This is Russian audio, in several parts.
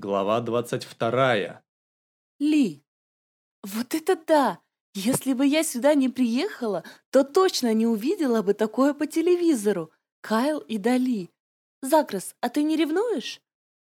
Глава 22. Ли. Вот это да! Если бы я сюда не приехала, то точно не увидела бы такое по телевизору. Кайл и Дали. Закрас, а ты не ревнуешь?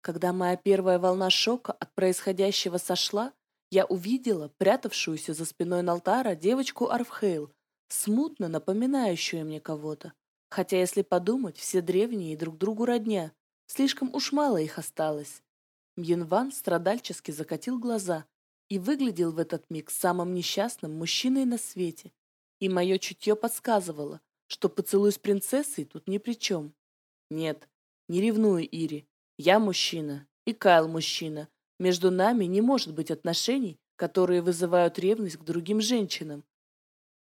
Когда моя первая волна шока от происходящего сошла, я увидела прятавшуюся за спиной Налтара девочку Арфхейл, смутно напоминающую мне кого-то. Хотя, если подумать, все древние друг другу родня. Слишком уж мало их осталось. Мьенван страдальчески закатил глаза и выглядел в этот миг самым несчастным мужчиной на свете. И мое чутье подсказывало, что поцелуй с принцессой тут ни при чем. Нет, не ревную Ири. Я мужчина, и Кайл мужчина. Между нами не может быть отношений, которые вызывают ревность к другим женщинам.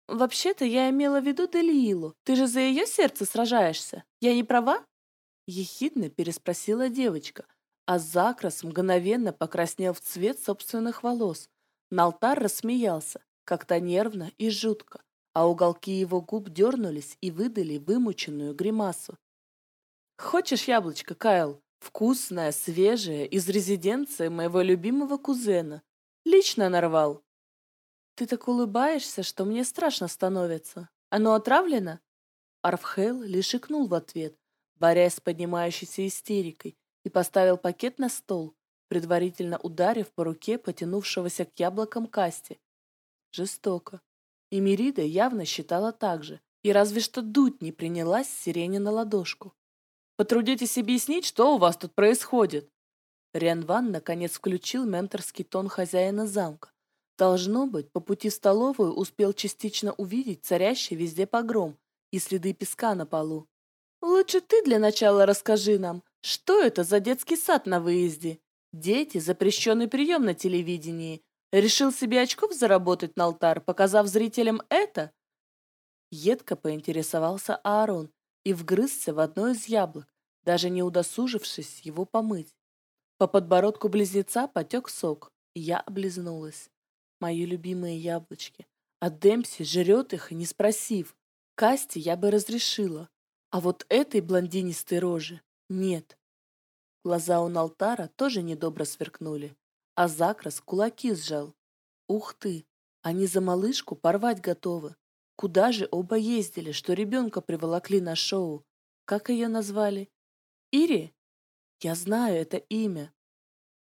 Вообще-то я имела в виду Делиилу. Ты же за ее сердце сражаешься. Я не права? Ехидно переспросила девочка – а Закрас мгновенно покраснел в цвет собственных волос. Налтар рассмеялся, как-то нервно и жутко, а уголки его губ дернулись и выдали вымученную гримасу. «Хочешь яблочко, Кайл? Вкусное, свежее, из резиденции моего любимого кузена. Лично нарвал». «Ты так улыбаешься, что мне страшно становится. Оно отравлено?» Арфхел лишь икнул в ответ, борясь с поднимающейся истерикой, и поставил пакет на стол, предварительно ударив по руке потянувшегося к яблокам Касти. Жестоко. И Мерида явно считала так же, и разве что дуть не принялась сирене на ладошку. «Потрудитесь объяснить, что у вас тут происходит?» Риан Ван наконец включил менторский тон хозяина замка. Должно быть, по пути в столовую успел частично увидеть царящий везде погром и следы песка на полу. «Лучше ты для начала расскажи нам, что это за детский сад на выезде? Дети, запрещенный прием на телевидении. Решил себе очков заработать на алтарь, показав зрителям это? Едко поинтересовался Аарон и вгрызся в одно из яблок, даже не удосужившись его помыть. По подбородку близнеца потек сок, и я облизнулась. Мои любимые яблочки. А Демпси жрет их, не спросив. Касти я бы разрешила. А вот этой блондинистой рожи нет. Глаза у Налтара тоже недобро сверкнули, а Закрас кулаки сжал. Ух ты, они за малышку порвать готовы. Куда же оба ездили, что ребенка приволокли на шоу? Как ее назвали? Ири? Я знаю это имя.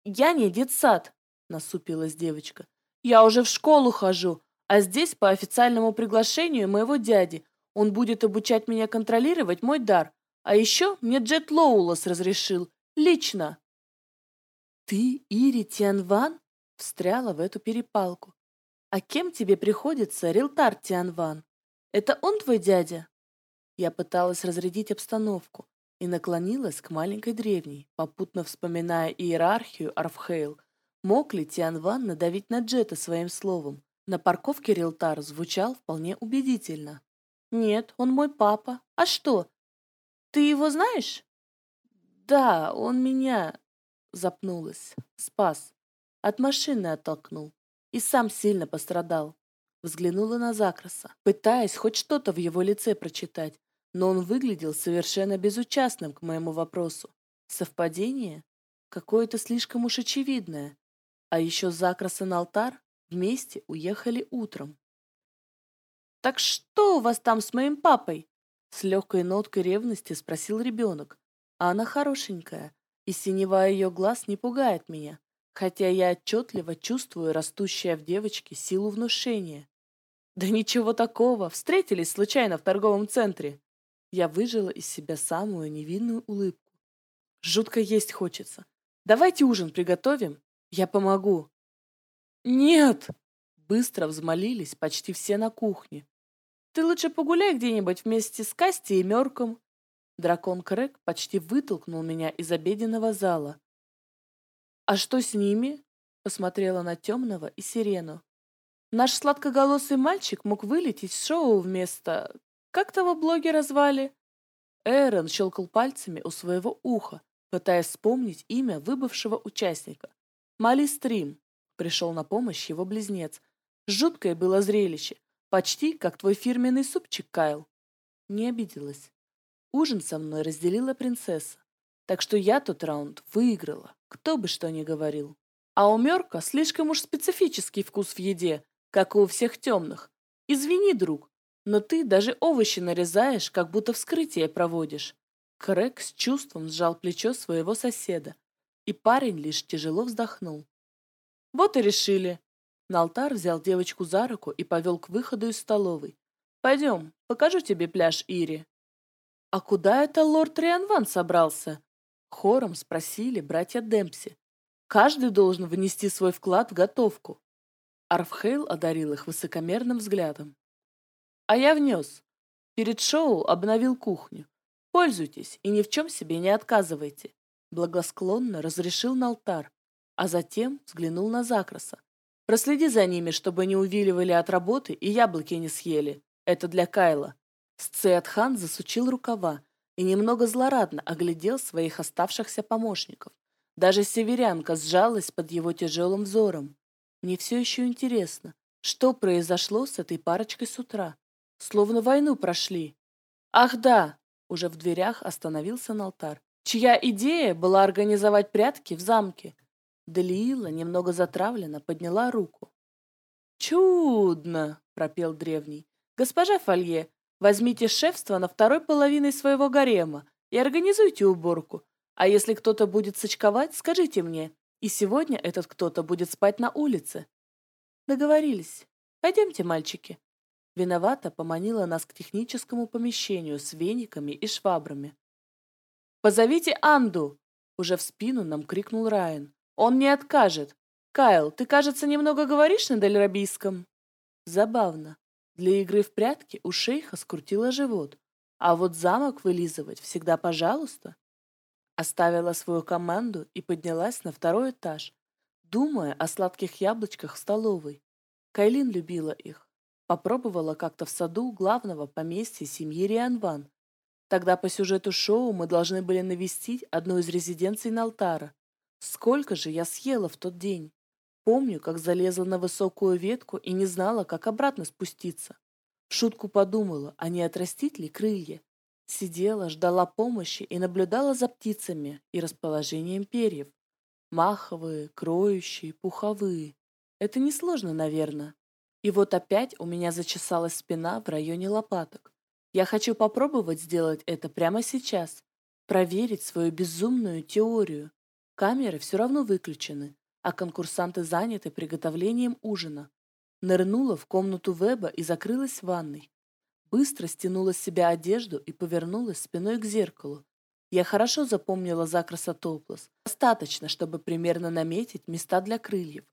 Я не детсад, насупилась девочка. Я уже в школу хожу, а здесь по официальному приглашению моего дяди. Он будет обучать меня контролировать мой дар, а еще мне Джет Лоулас разрешил. Лично. Ты Ири Тианван? Встряла в эту перепалку. А кем тебе приходится Рилтар Тианван? Это он твой дядя? Я пыталась разрядить обстановку и наклонилась к маленькой древней, попутно вспоминая иерархию Арфхейл. Мог ли Тианван надавить на Джета своим словом? На парковке Рилтар звучал вполне убедительно. «Нет, он мой папа. А что, ты его знаешь? Да, он меня... Запнулась. Спас. От машины оттолкнул. И сам сильно пострадал. Взглянула на Закраса, пытаясь хоть что-то в его лице прочитать, но он выглядел совершенно безучастным к моему вопросу. Совпадение? Какое-то слишком уж очевидное. А еще Закрас и Налтар вместе уехали утром. «Так что у вас там с моим папой?» С легкой ноткой ревности спросил ребенок. А она хорошенькая, и синева ее глаз не пугает меня, хотя я отчетливо чувствую растущее в девочке силу внушения. Да ничего такого, встретились случайно в торговом центре. Я выжила из себя самую невинную улыбку. Жутко есть хочется. Давайте ужин приготовим, я помогу. Нет! Быстро взмолились почти все на кухне, ты лучше погуляй где-нибудь вместе с Касти и Мёрком. Дракон Крэк почти вытолкнул меня из обеденного зала. А что с ними? Посмотрела на темного и сирену. Наш сладкоголосый мальчик мог вылететь с шоу вместо... Как того блогера звали? Эрон щелкал пальцами у своего уха, пытаясь вспомнить имя выбывшего участника. Мали Стрим. Пришел на помощь его близнец. Жуткое было зрелище. Почти как твой фирменный супчик, Кайл. Не обиделась. Ужин со мной разделила принцесса. Так что я тот раунд выиграла. Кто бы что ни говорил. А у Мерка слишком уж специфический вкус в еде, как и у всех темных. Извини, друг, но ты даже овощи нарезаешь, как будто вскрытие проводишь. Крэк с чувством сжал плечо своего соседа, и парень лишь тяжело вздохнул. Вот и решили. Налтар взял девочку за руку и повел к выходу из столовой. Пойдем, покажу тебе пляж Ири. А куда это лорд Рианван собрался? Хором спросили братья Демпси. Каждый должен внести свой вклад в готовку. Арфхейл одарил их высокомерным взглядом. А я внес. Перед шоу обновил кухню. Пользуйтесь и ни в чем себе не отказывайте. Благосклонно разрешил Налтар, а затем взглянул на Закраса. Проследи за ними, чтобы не увиливали от работы и яблоки не съели. Это для Кайла. Сцеатхан засучил рукава и немного злорадно оглядел своих оставшихся помощников. Даже северянка сжалась под его тяжелым взором. Мне все еще интересно, что произошло с этой парочкой с утра. Словно войну прошли. Ах да, уже в дверях остановился Налтар, чья идея была организовать прятки в замке. Делиила, немного затравленно, подняла руку. «Чудно!» — пропел древний. «Госпожа Фолье, возьмите шефство на второй половине своего гарема и организуйте уборку. А если кто-то будет сочковать, скажите мне, и сегодня этот кто-то будет спать на улице». «Договорились. Пойдемте, мальчики». Виновато поманила нас к техническому помещению с вениками и швабрами. «Позовите Анду!» Уже в спину нам крикнул Райан. «Он не откажет! Кайл, ты, кажется, немного говоришь на дальрабийском?» Забавно. Для игры в прятки у шейха скрутило живот, а вот замок вылизывать всегда пожалуйста. Оставила свою команду и поднялась на второй этаж, думая о сладких яблочках в столовой. Кайлин любила их. Попробовала как-то в саду главного поместья семьи Рианван. Тогда по сюжету шоу мы должны были навестить одну из резиденций Налтара. Сколько же я съела в тот день? Помню, как залезла на высокую ветку и не знала, как обратно спуститься. В шутку подумала, а не отрастить ли крылья. Сидела, ждала помощи и наблюдала за птицами и расположением перьев. Маховые, кроющие, пуховые. Это несложно, наверное. И вот опять у меня зачесалась спина в районе лопаток. Я хочу попробовать сделать это прямо сейчас. Проверить свою безумную теорию. Камеры все равно выключены, а конкурсанты заняты приготовлением ужина. Нырнула в комнату Веба и закрылась в ванной. Быстро стянула с себя одежду и повернулась спиной к зеркалу. Я хорошо запомнила закраса Топлос. Достаточно, чтобы примерно наметить места для крыльев.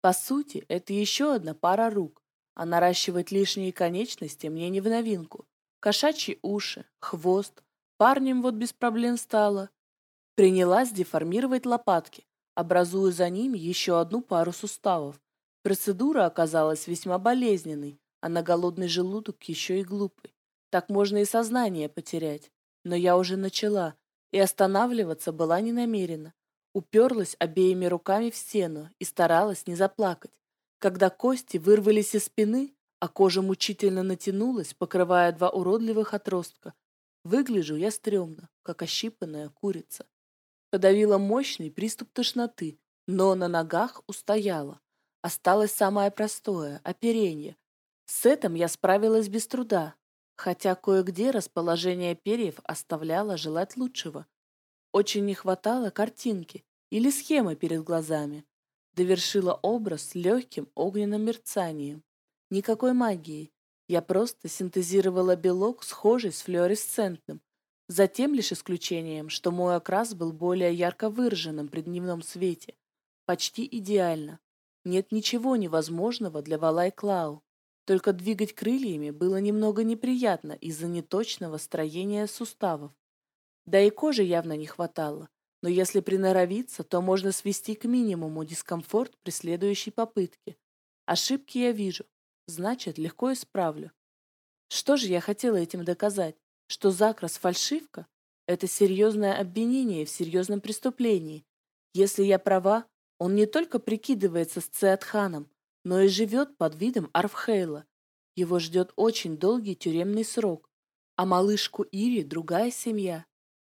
По сути, это еще одна пара рук, а наращивать лишние конечности мне не в новинку. Кошачьи уши, хвост. Парнем вот без проблем стало. Принялась деформировать лопатки, образуя за ними еще одну пару суставов. Процедура оказалась весьма болезненной, а на голодный желудок еще и глупой. Так можно и сознание потерять. Но я уже начала, и останавливаться была не намерена уперлась обеими руками в стену и старалась не заплакать. Когда кости вырвались из спины, а кожа мучительно натянулась, покрывая два уродливых отростка, выгляжу я стрёмно, как ощипанная курица. Подавила мощный приступ тошноты, но на ногах устояла. Осталось самое простое — оперение. С этим я справилась без труда, хотя кое-где расположение перьев оставляло желать лучшего. Очень не хватало картинки или схемы перед глазами. Довершила образ легким огненным мерцанием. Никакой магии. Я просто синтезировала белок, схожий с флуоресцентным, за тем лишь исключением, что мой окрас был более ярко выраженным при дневном свете. Почти идеально. Нет ничего невозможного для Валай Клау. Только двигать крыльями было немного неприятно из-за неточного строения суставов. Да и кожи явно не хватало, но если приноровиться, то можно свести к минимуму дискомфорт при следующей попытке. Ошибки я вижу, значит, легко исправлю. Что же я хотела этим доказать? Что Закрас фальшивка? Это серьезное обвинение в серьезном преступлении. Если я права, он не только прикидывается с Циатханом, но и живет под видом Арфхейла. Его ждет очень долгий тюремный срок, а малышку Ири другая семья.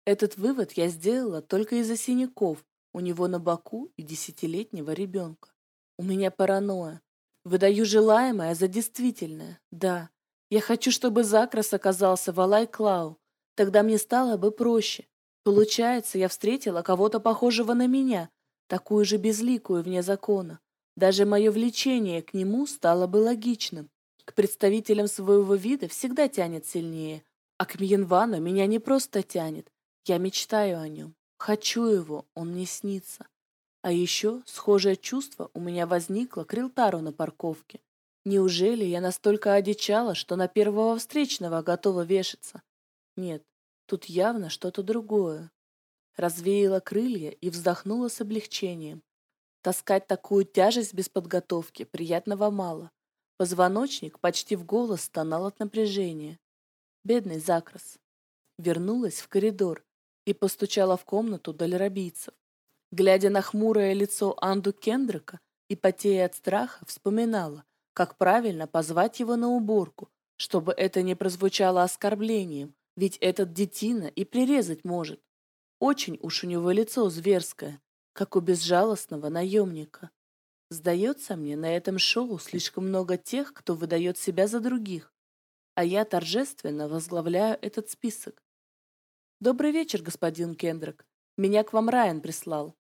Этот вывод я сделала только из-за синяков, У него на боку и десятилетнего ребенка. У меня паранойя. Выдаю желаемое за действительное. Да, я хочу, чтобы Закрас оказался в Алай-Клау. Тогда мне стало бы проще. Получается, я встретила кого-то похожего на меня, такую же безликую вне закона. Даже мое влечение к нему стало бы логичным. К представителям своего вида всегда тянет сильнее, а к Мьенвану меня не просто тянет. Я мечтаю о нем. Хочу его, он мне снится. А еще схожее чувство у меня возникло к Рилтару на парковке. Неужели я настолько одичала, что на первого встречного готова вешаться? Нет, тут явно что-то другое. Развеяла крылья и вздохнула с облегчением. Таскать такую тяжесть без подготовки приятного мало. Позвоночник почти в голос стонал от напряжения. Бедный Закрас. Вернулась в коридор и постучала в комнату дальрабийцев. Глядя на хмурое лицо Анду Кендрика и потея от страха, вспоминала, как правильно позвать его на уборку, чтобы это не прозвучало оскорблением, ведь этот детина и прирезать может. Очень уж у него лицо зверское, как у безжалостного наемника. Сдается мне, на этом шоу слишком много тех, кто выдает себя за других, а я торжественно возглавляю этот список. Добрый вечер, господин Кендрик. Меня к вам Райан прислал.